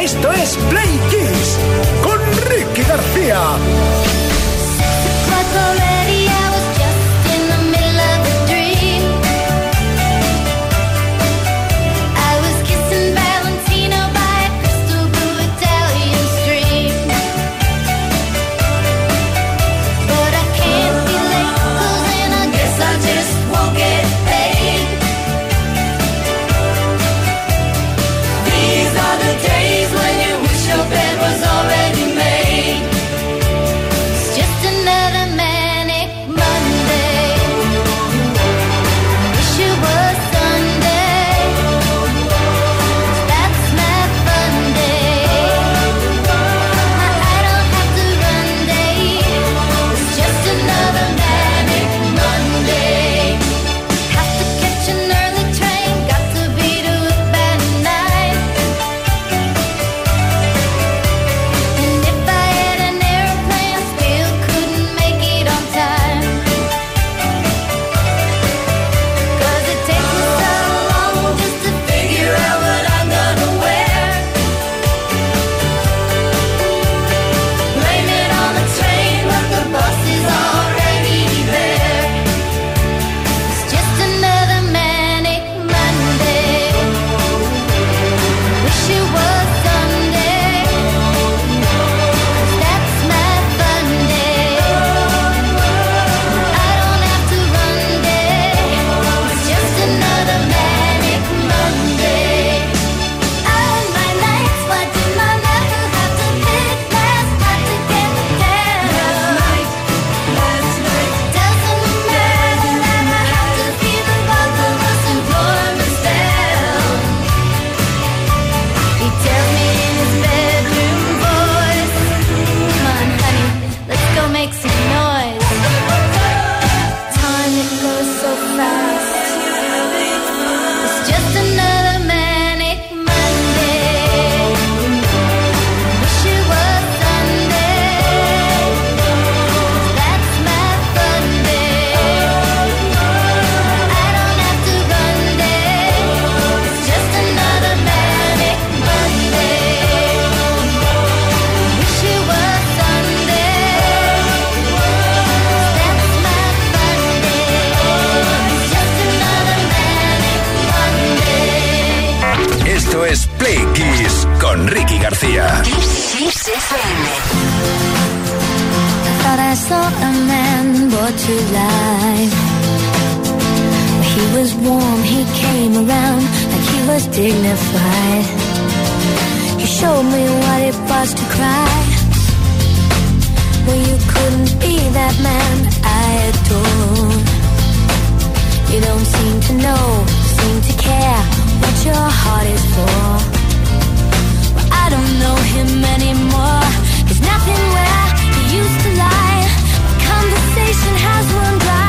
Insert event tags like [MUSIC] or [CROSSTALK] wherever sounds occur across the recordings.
Esto es Play Kiss con Ricky García. García. I thought I saw a man brought to life. He was warm, he came around like he was dignified. He showed me what it was to cry. Well, you couldn't be that man I adore. You don't seem to know, seem to care what your heart is for don't know him anymore. There's nothing where he used to lie. The conversation has run dry.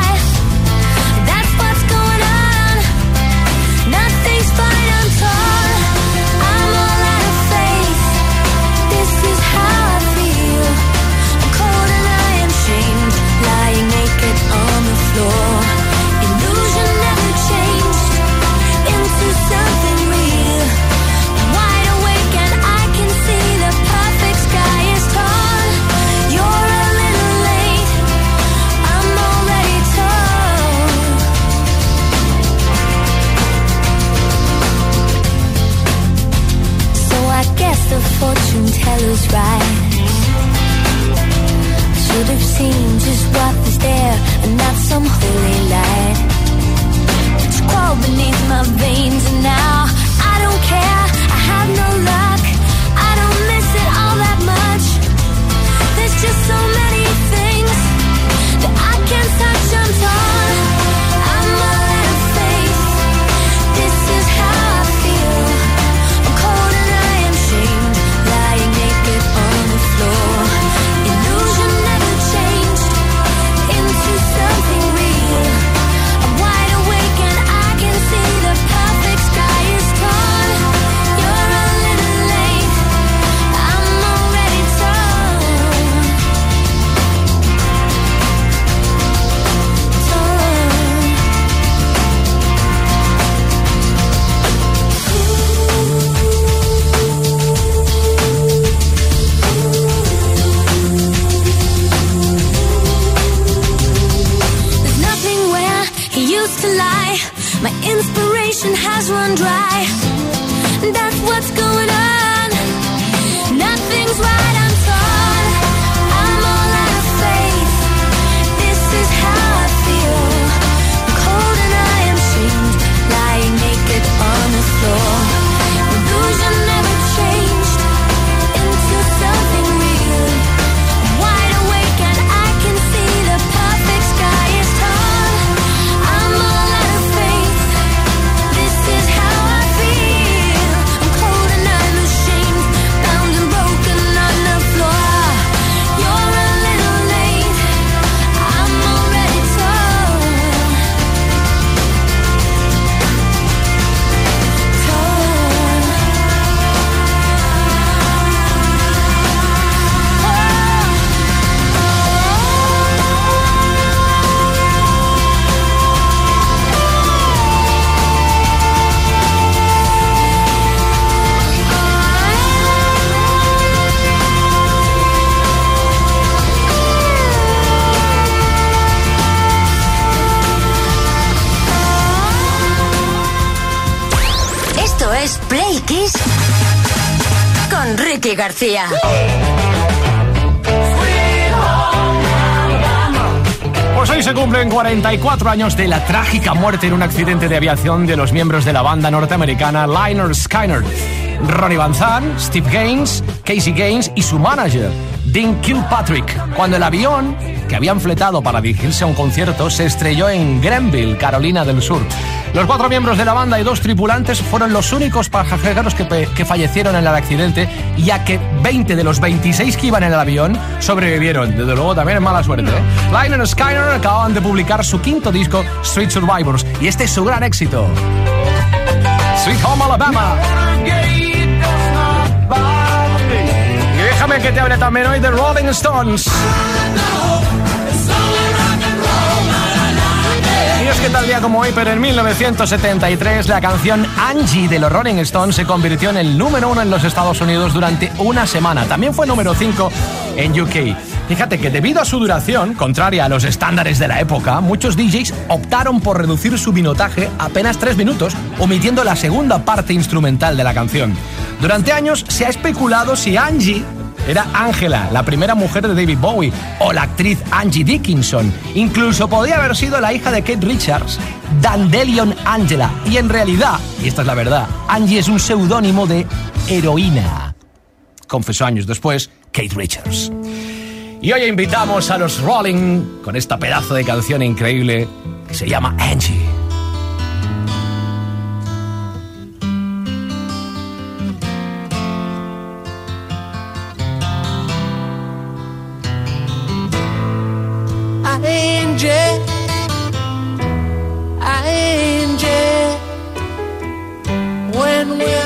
Tell us right. should have seen just what was there and not some holy light. It's crawled beneath my veins and now I don't care. I have no love. Pues hoy se cumplen 44 años de la trágica muerte en un accidente de aviación de los miembros de la banda norteamericana Liner Skyner. Ronnie Van Zant, Steve Gaines, Casey Gaines y su manager, Dean Kilpatrick, cuando el avión que habían fletado para dirigirse a un concierto se estrelló en Grenville, Carolina del Sur. Los cuatro miembros de la banda y dos tripulantes fueron los únicos pasajeros que, fallecieron en el accidente, ya que 20 de los 26 que iban en el avión sobrevivieron. Desde luego también es mala suerte. ¿eh? Liner Skyner acaban de publicar su quinto disco, Street Survivors, y este es su gran éxito. Sweet Home Alabama. Déjame que te hable también hoy de Rolling Stones. Que tal día como hoy, pero en 1973, la canción Angie de los Rolling Stones se convirtió en el número uno en los Estados Unidos durante una semana. También fue número 5 en UK. Fíjate que debido a su duración, contraria a los estándares de la época, muchos DJs optaron por reducir su minutaje a apenas tres minutos, omitiendo la segunda parte instrumental de la canción. Durante años se ha especulado si Angie era Angela, la primera mujer de David Bowie, o la actriz Angie Dickinson. Incluso podía haber sido la hija de Kate Richards, Dandelion Angela. Y en realidad, y esta es la verdad, Angie es un seudónimo de heroína. Confesó años después Kate Richards. Y hoy invitamos a los Rolling con esta pedazo de canción increíble que se llama Angie.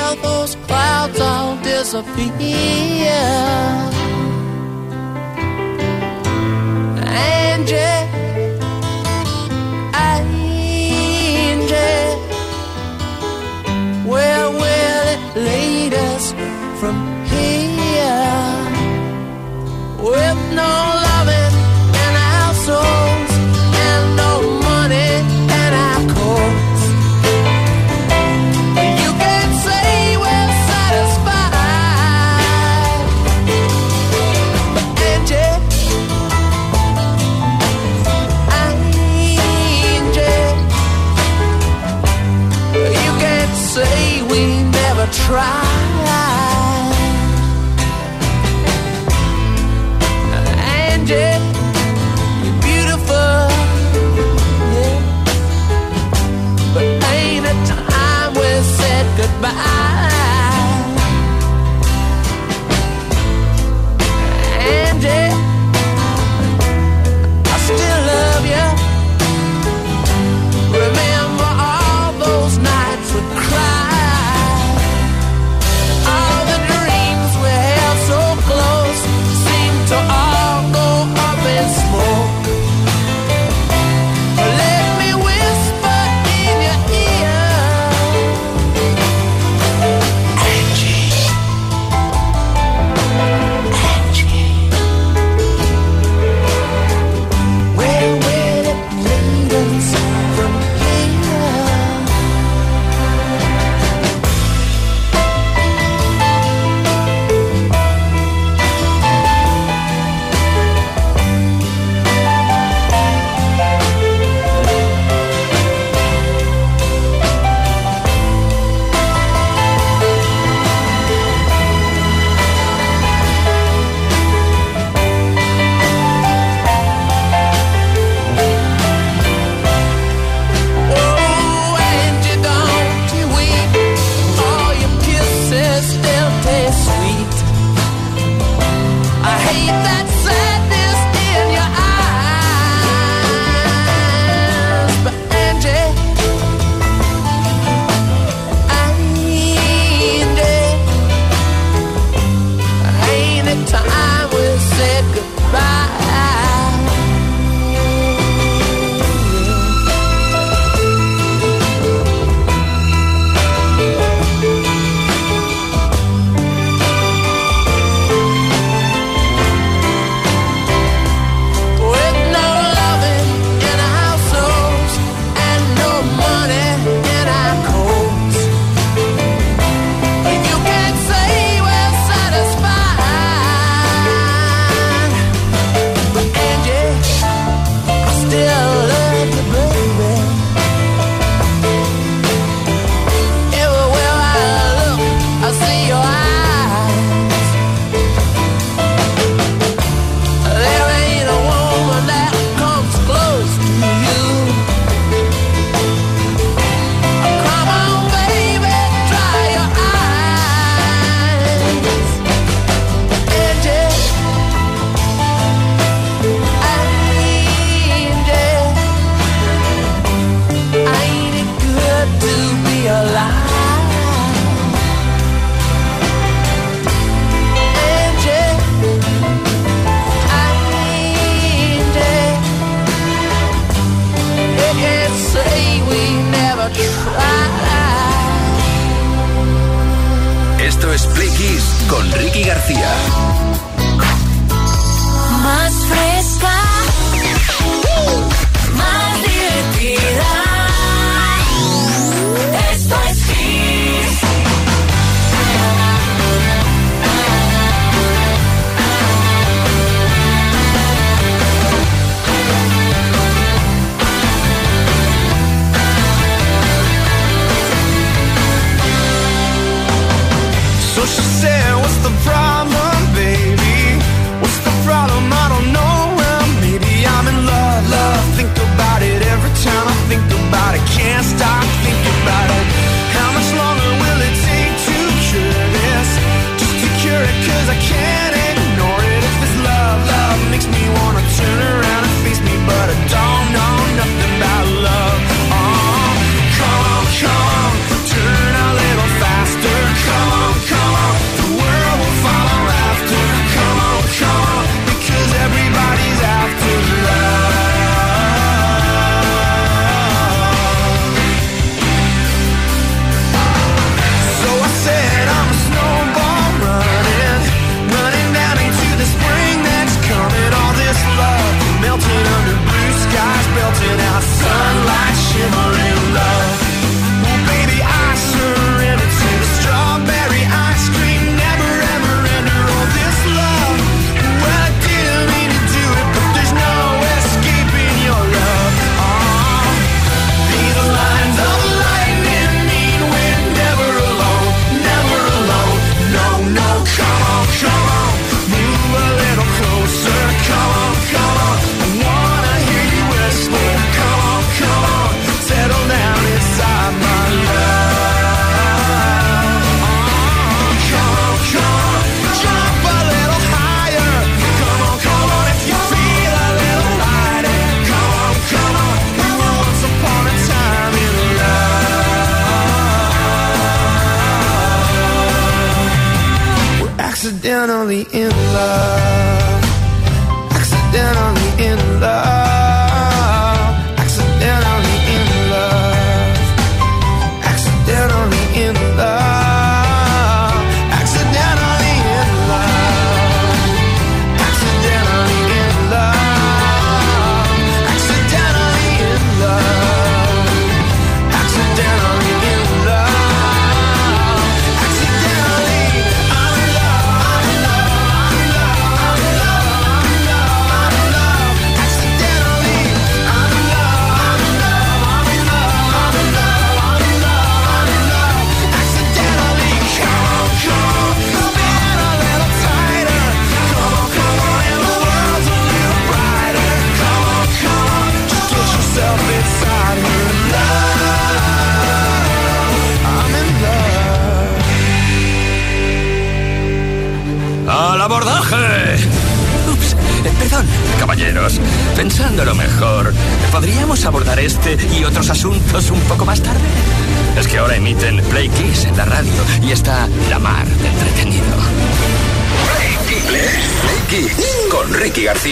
all those clouds all disappear.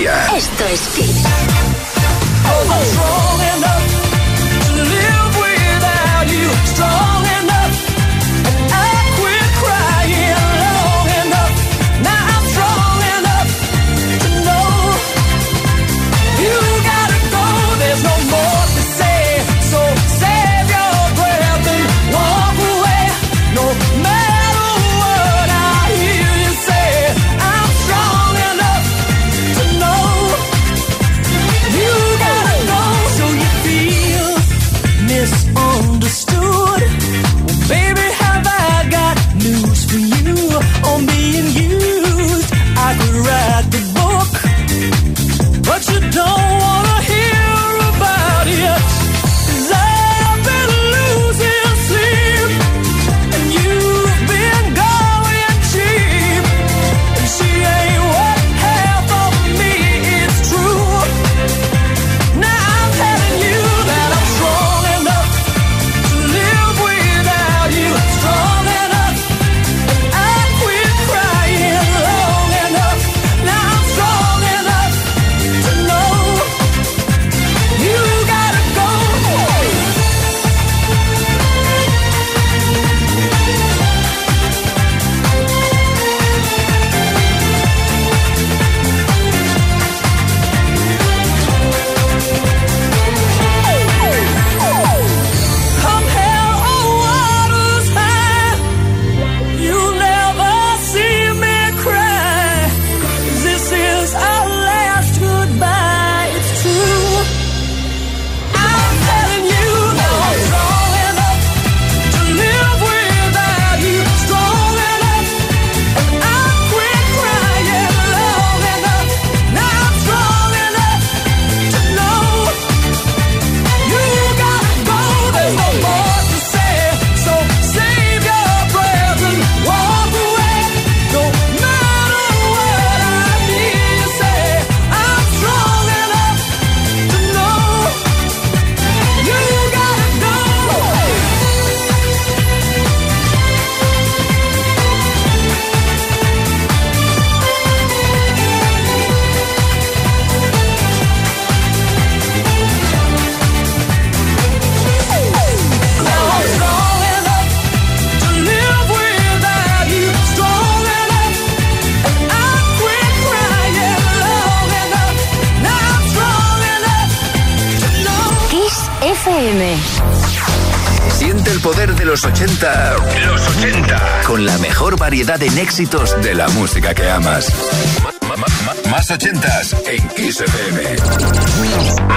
Esto es Hit. 80. Los 80. Con la mejor variedad en éxitos de la música que amas. Más 80s en Kiss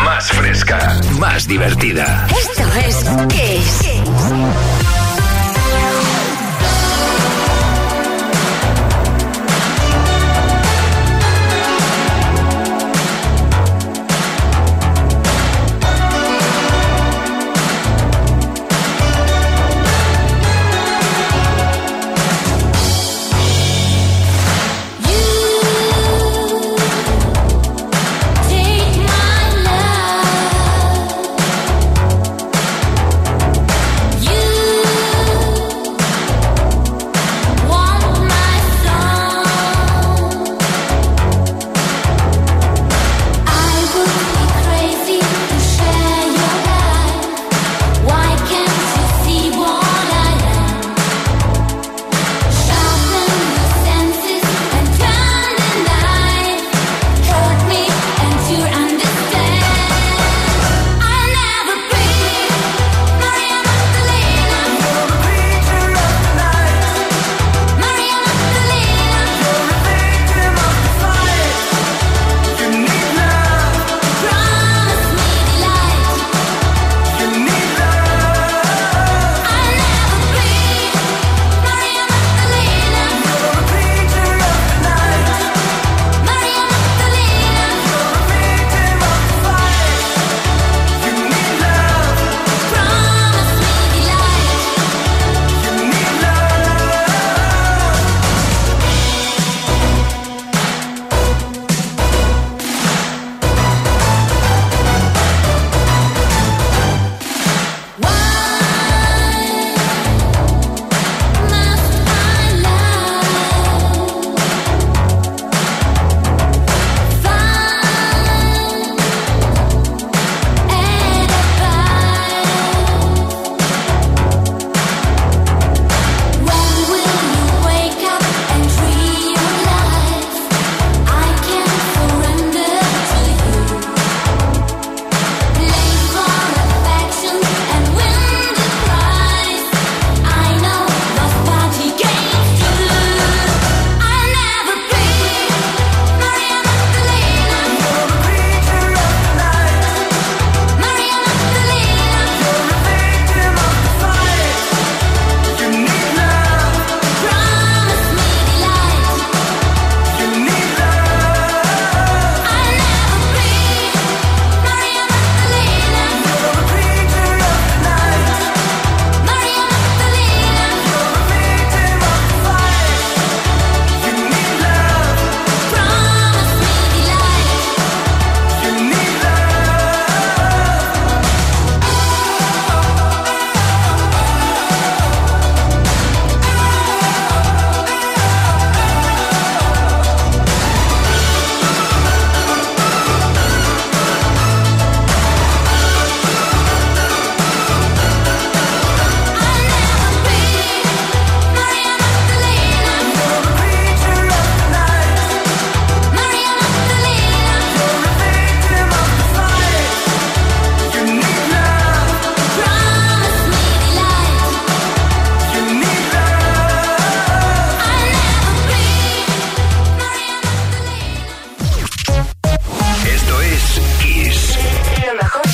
Más fresca. Más divertida. Esto es Kiss.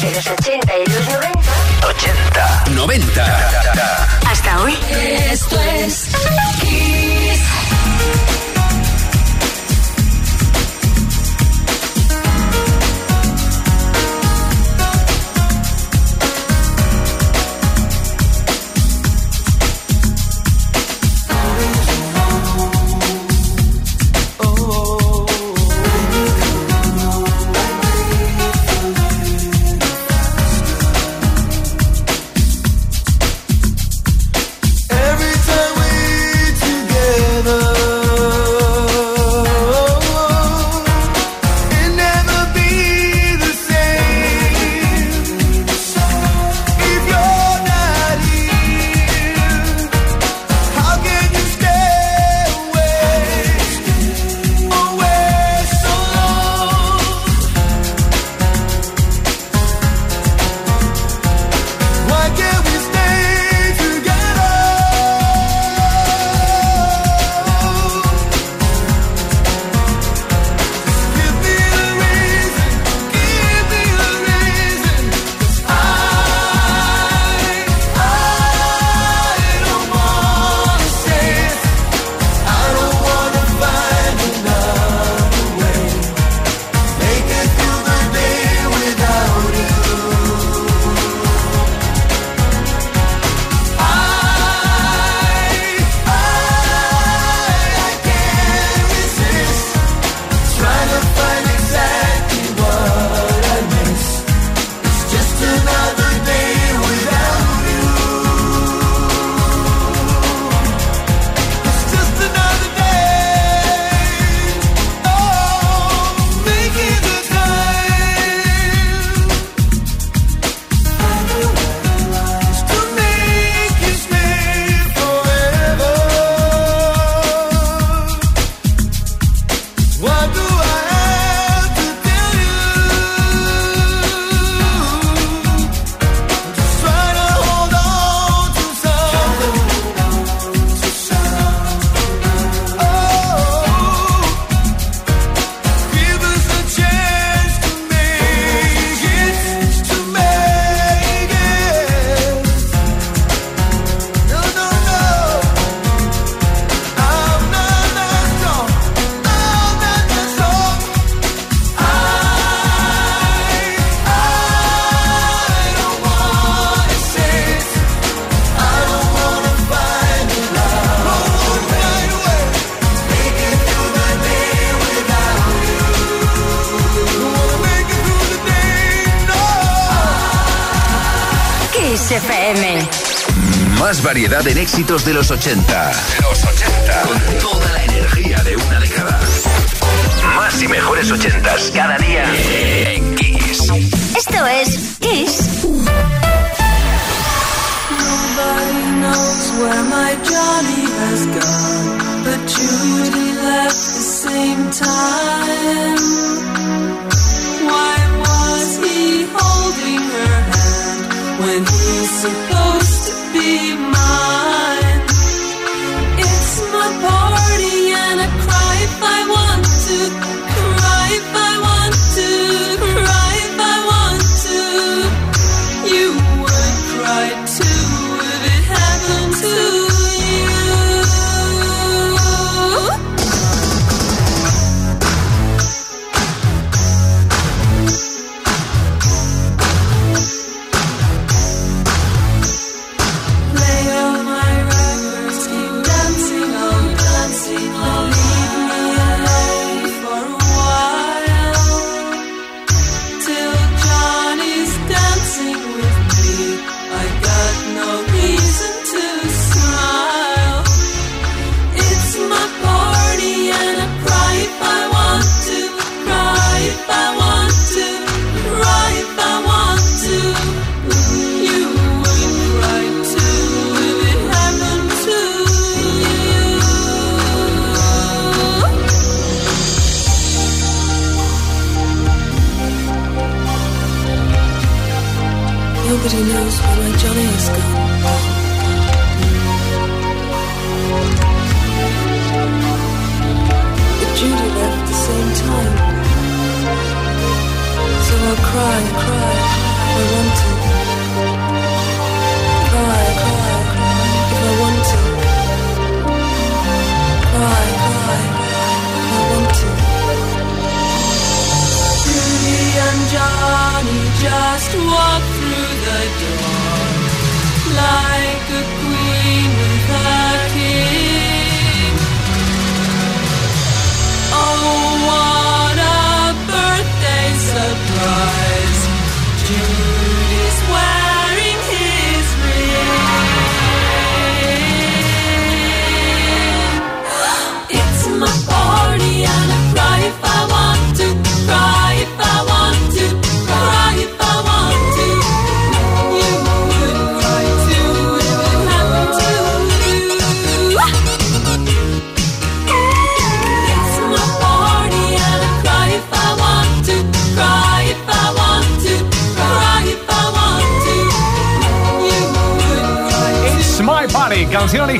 de los 80 y los 90. 80. 90. Hasta hoy. Esto es Kiss. Variedad en éxitos de los 80. Los 80. Con toda la energía de una década. Más y mejores 80s cada día en Kiss. Esto es Kiss. Nobody knows where my Johnny has gone, but Judy left the same time. Why was he holding her hand when he's supposed to Ελλήματα Nobody knows where my Johnny has gone.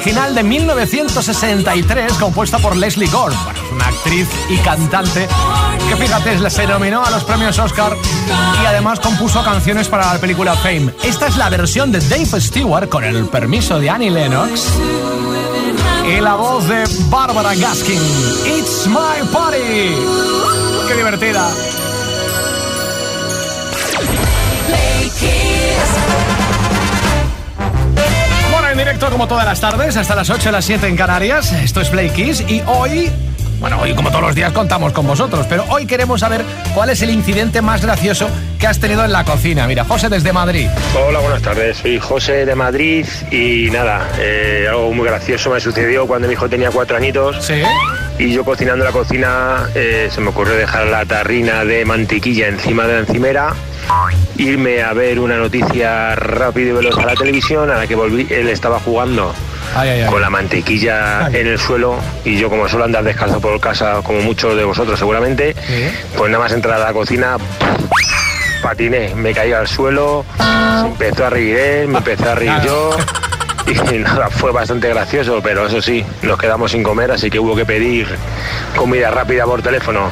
Original de 1963 compuesta por Leslie Gore. Una actriz y cantante que fíjate, se nominó a los premios Oscar y además compuso canciones para la película Fame. Esta es la versión de Dave Stewart con el permiso de Annie Lennox y la voz de Barbara Gaskin. It's My Party. ¡Qué divertida! En directo como todas las tardes, hasta las 8 y las 7 en Canarias. Esto es Play Kiss y hoy, bueno, hoy como todos los días contamos con vosotros, pero hoy queremos saber cuál es el incidente más gracioso que has tenido en la cocina. Mira, José desde Madrid. Hola, buenas tardes. Soy José de Madrid y nada, eh, algo muy gracioso me sucedió cuando mi hijo tenía cuatro añitos. Sí. Y yo cocinando la cocina eh, se me ocurrió dejar la tarrina de mantequilla encima de la encimera, irme a ver una noticia rápido y veloz a la televisión, a la que volví, él estaba jugando Ay, ay, ay. con la mantequilla en el suelo y yo como suelo andar descalzo por casa, como muchos de vosotros seguramente, pues nada más entrar a la cocina, patiné, me caí al suelo, se empezó a reír él, me empecé a reír yo. [LAUGHS] [LAUGHS] Y nada, fue bastante gracioso, pero eso sí, nos quedamos sin comer, así que hubo que pedir comida rápida por teléfono.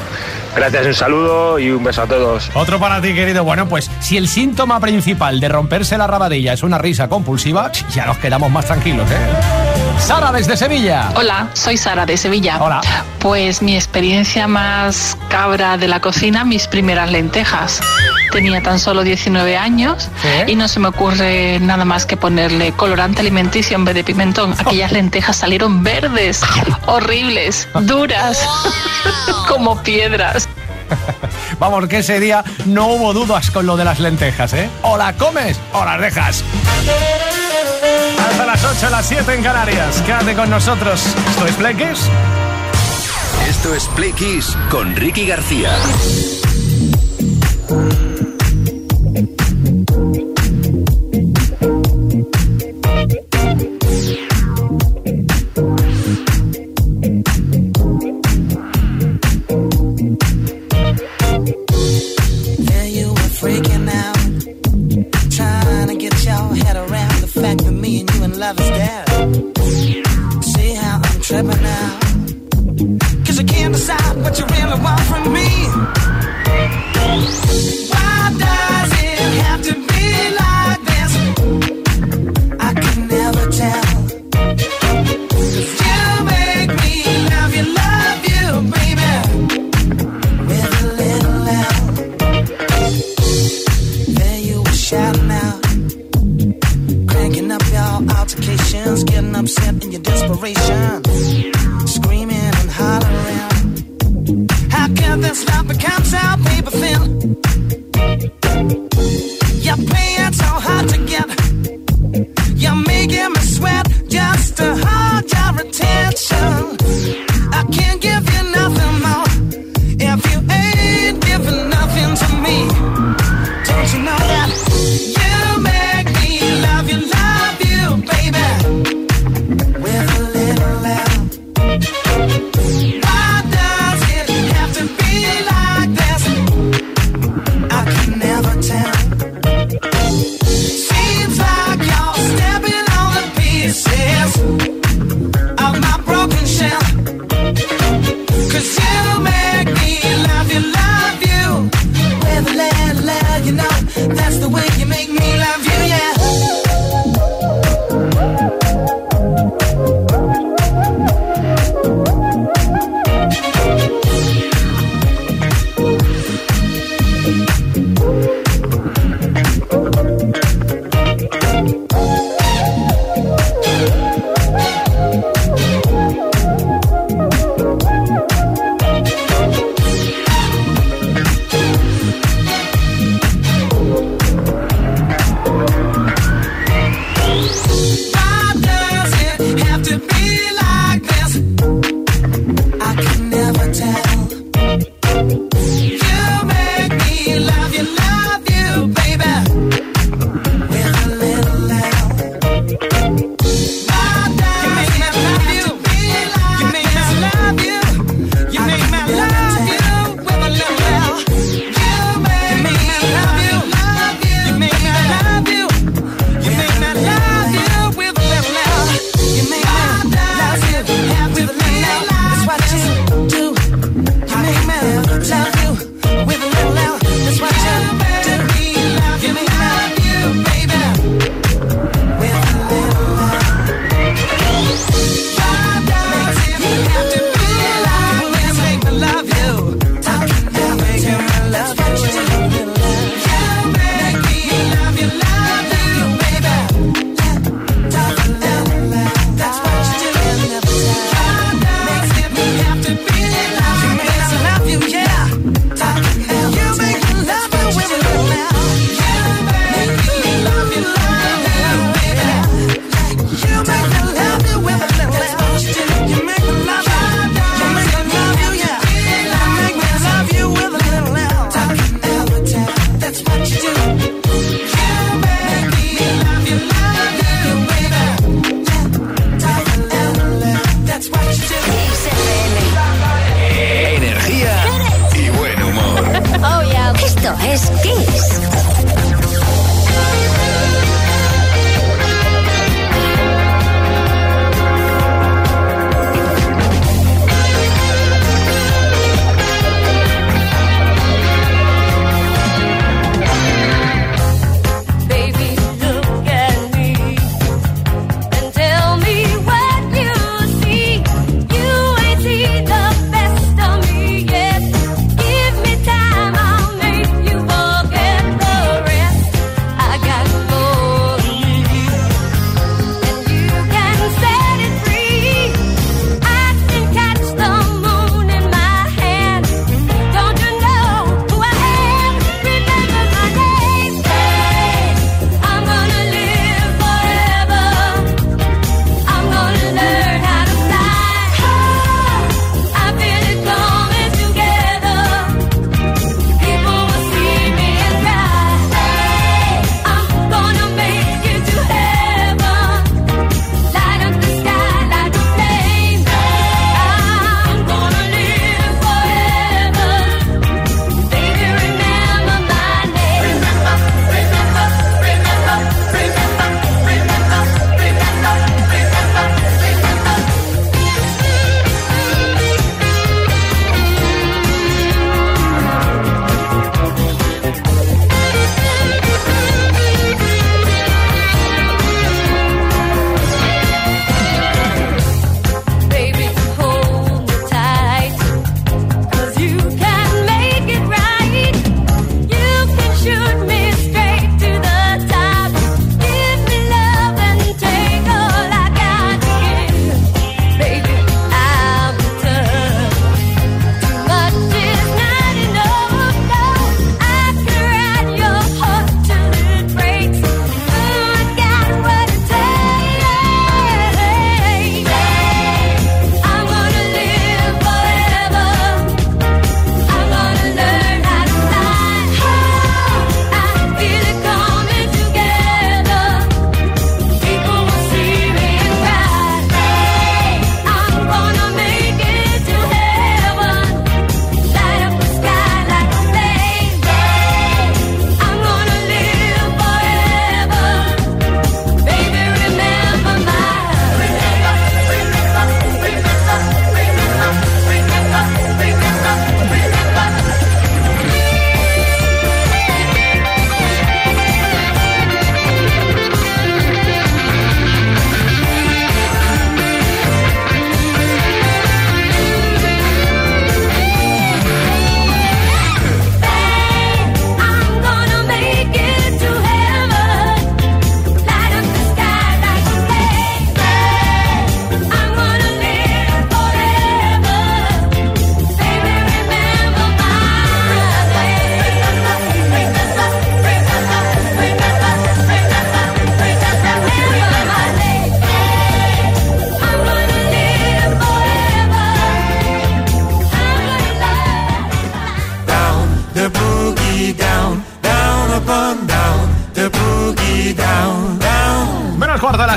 Gracias, un saludo y un beso a todos. Otro para ti, querido. Bueno, pues si el síntoma principal de romperse la rabadilla es una risa compulsiva, ya nos quedamos más tranquilos, ¿eh? Sara desde Sevilla. Hola, soy Sara de Sevilla. Hola. Pues mi experiencia más cabra de la cocina, mis primeras lentejas. Tenía tan solo 19 años y no se me ocurre nada más que ponerle colorante alimenticio en vez de pimentón. Aquellas [LAUGHS] lentejas salieron verdes, horribles, duras, [LAUGHS] como piedras. Vamos, que ese día no hubo dudas con lo de las lentejas, ¿eh? O la comes o las dejas las 8, las 7 en Canarias. Quédate con nosotros. ¿Esto es Play Kiss? Esto es Play Kiss con Ricky García.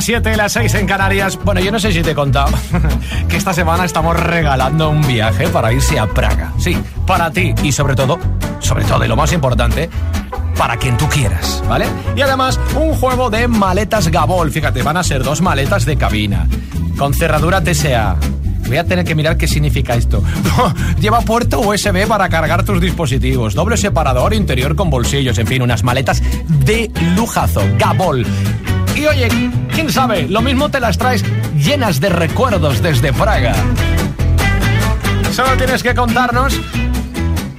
7, las 6 en Canarias. Bueno, yo no sé si te he contado [LAUGHS] que esta semana estamos regalando un viaje para irse a Praga. Sí, para ti y sobre todo, sobre todo y lo más importante, para quien tú quieras, ¿vale? Y además, un juego de maletas Gabol. Fíjate, van a ser dos maletas de cabina con cerradura TSA. Voy a tener que mirar qué significa esto. [LAUGHS] Lleva puerto USB para cargar tus dispositivos, doble separador interior con bolsillos, en fin, unas maletas de lujazo. Gabol. Oye, quién sabe, lo mismo te las traes llenas de recuerdos desde Praga. Solo tienes que contarnos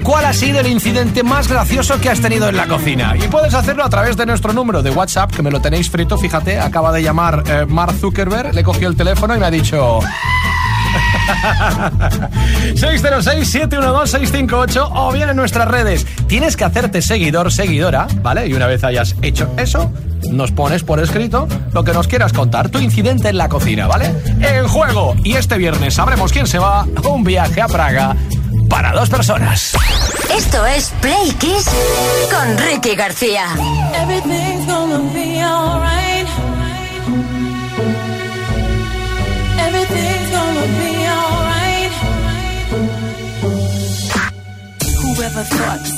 cuál ha sido el incidente más gracioso que has tenido en la cocina. Y puedes hacerlo a través de nuestro número de WhatsApp, que me lo tenéis frito, fíjate, acaba de llamar eh, Mark Zuckerberg, le cogió el teléfono y me ha dicho... [LAUGHS] 606-712-658 o bien en nuestras redes. Tienes que hacerte seguidor, seguidora, ¿vale? Y una vez hayas hecho eso, nos pones por escrito lo que nos quieras contar, tu incidente en la cocina, ¿vale? En juego. Y este viernes sabremos quién se va a un viaje a Praga para dos personas. Esto es Play Kiss con Ricky García. Everything's gonna be alright. Everything's gonna be alright. Whoever thought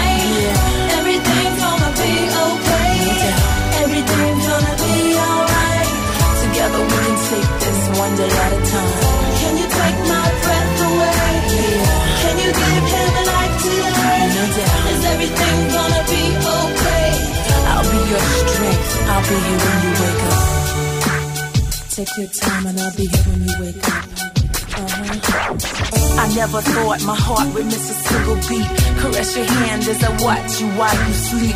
This one day time. Can you take my breath away? Can you give him a life today? No doubt. Is everything gonna be okay? I'll be your strength. I'll be here when you wake up. Take your time and I'll be here when you wake up. Uh-huh. I never thought my heart would miss a single beat. Caress your hand as I watch you while you sleep.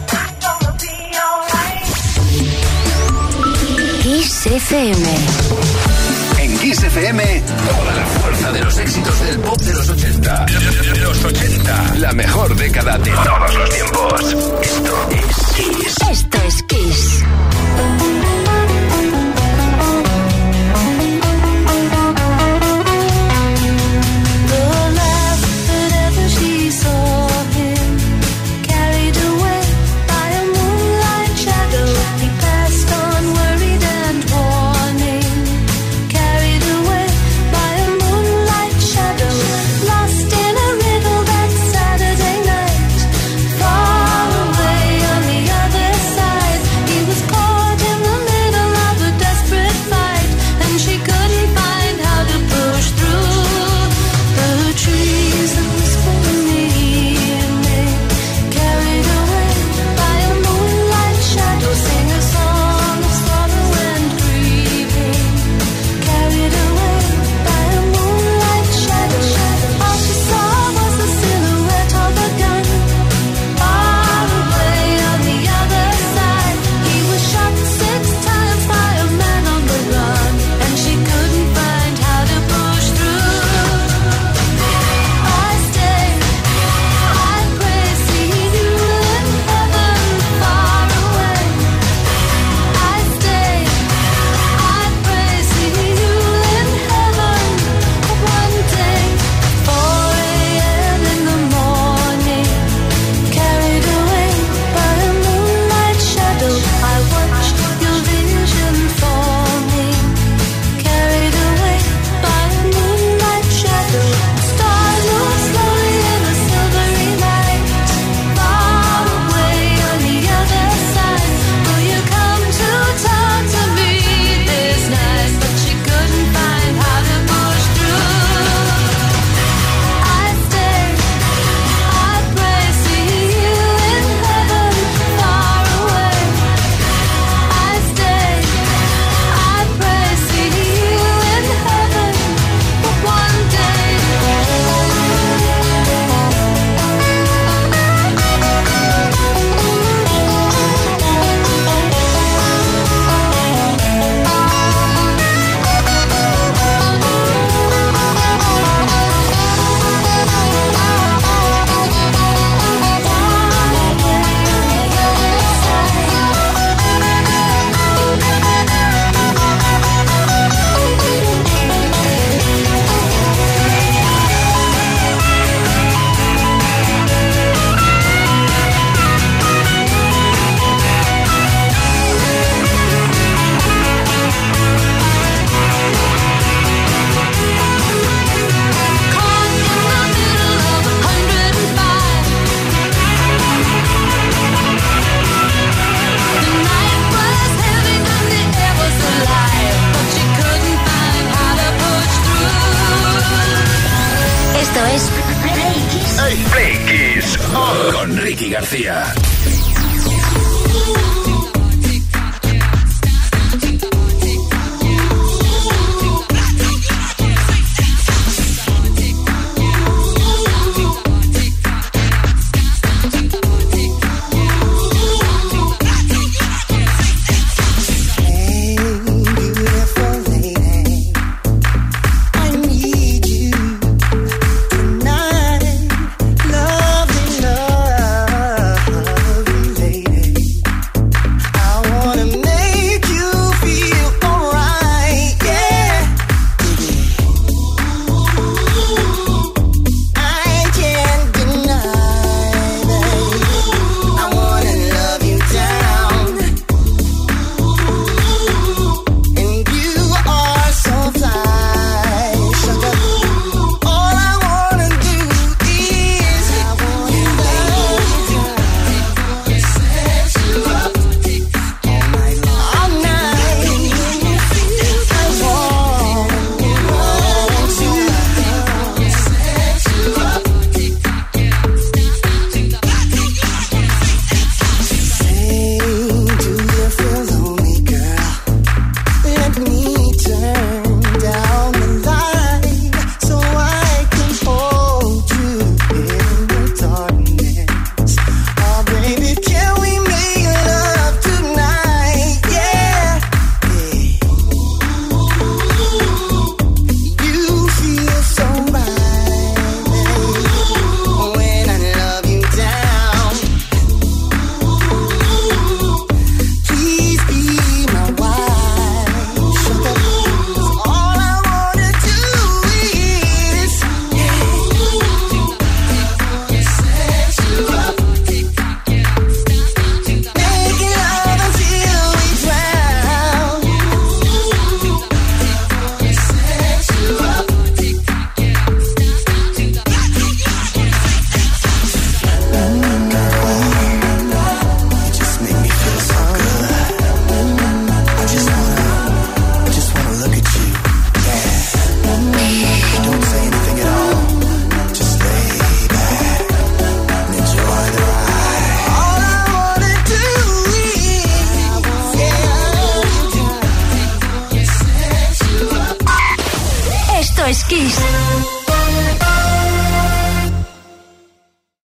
Kiss FM. En Kiss FM, toda la fuerza de los éxitos del pop de los 80. Los 80. La mejor década de todos los tiempos. Esto es Kiss. Esto es Kiss.